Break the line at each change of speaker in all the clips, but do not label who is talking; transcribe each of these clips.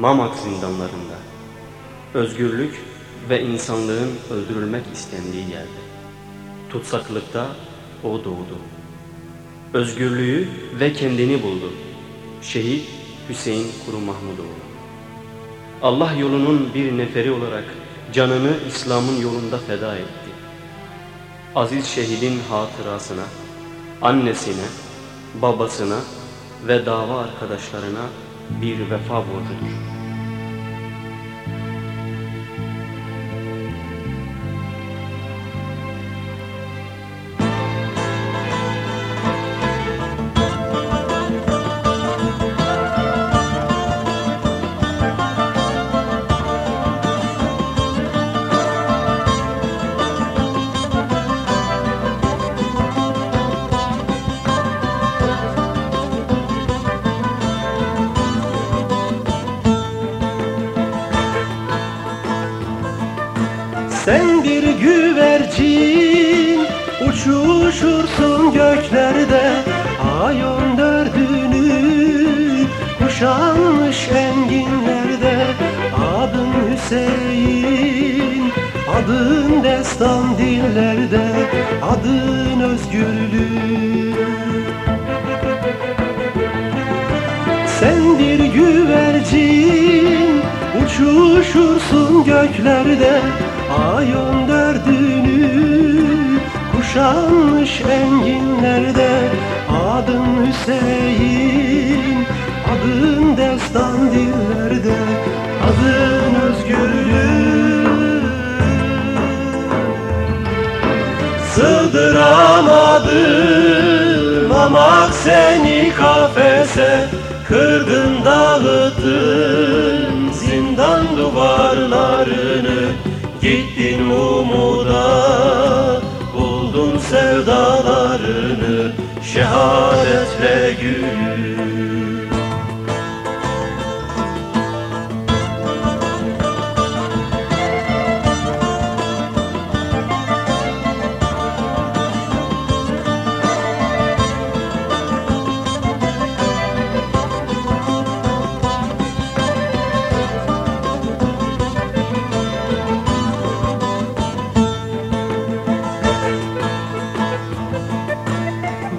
Mamak zindanlarında özgürlük ve insanlığın öldürülmek istendiği yerde tutsaklıkta o doğdu. Özgürlüğü ve kendini buldu. Şehit Hüseyin Kuru Mahmudoğlu. Allah yolunun bir neferi olarak canını İslam'ın yolunda feda etti. Aziz şehidin hatırasına, annesine, babasına ve dava arkadaşlarına bir vefa borcudur.
Sen bir güvercin uçuşursun göklerde. Ay on dördünü kuşanmış enginlerde. Adın Hüseyin, adın destan dillerde. Adın özgürlük Sen bir güvercin uçuşursun göklerde Ay on dördünü kuşanmış enginlerde Adın Hüseyin, adın destan dillerde Adın özgürlük Sığdıramadım ama seni kafese Kırdın dağıttın zindan duvarlarını Umuda buldun sevdalarını Şehadetle gül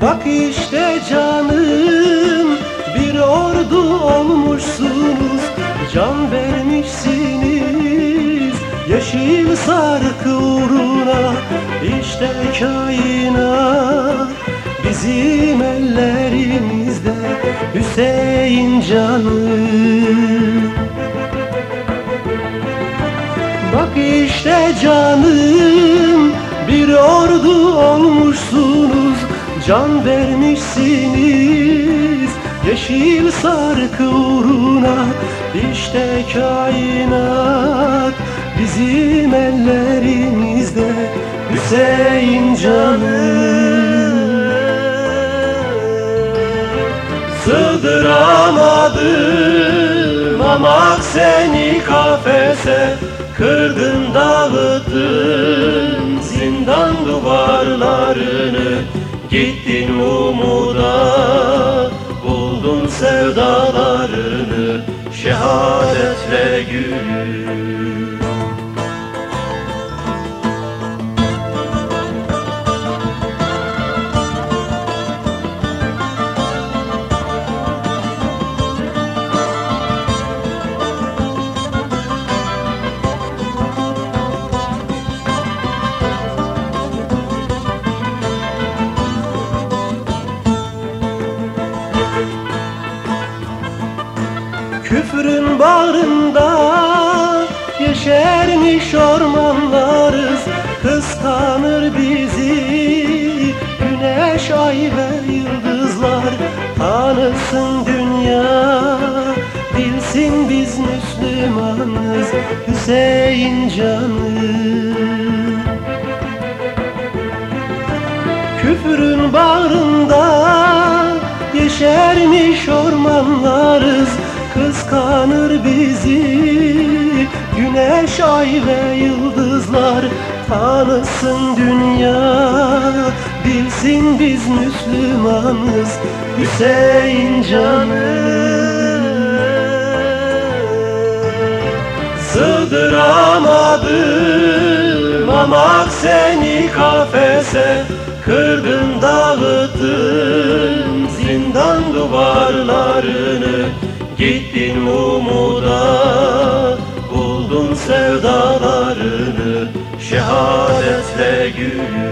Bak işte canım bir ordu olmuşsunuz. Can vermişsiniz yeşil sarkı uğruna. İşte kainat bizim ellerimizde Hüseyin canım Bak işte canım Can vermişsiniz yeşil sarkı uğruna İşte kainat bizim ellerimizde. Hüseyin canım Sığdıramadım ama seni kafese Kırdın dağıttın zindan duvarlarını Gittin umuda buldun sevdalarını Şehadetle gül Küfrün bağrında yeşermiş ormanlarız Kıskanır bizi güneş, ay ve yıldızlar. Tanısın dünya, bilsin biz Müslümanız Hüseyin canım Küfrün bağrında yeşermiş ormanlarız Kıskanır bizi. Güneş, ay ve yıldızlar Tanısın dünya, bilsin biz Müslümanız Hüseyin canım
Sığdıramadım ama seni kafese buldun sevdalarını Şehadetle gül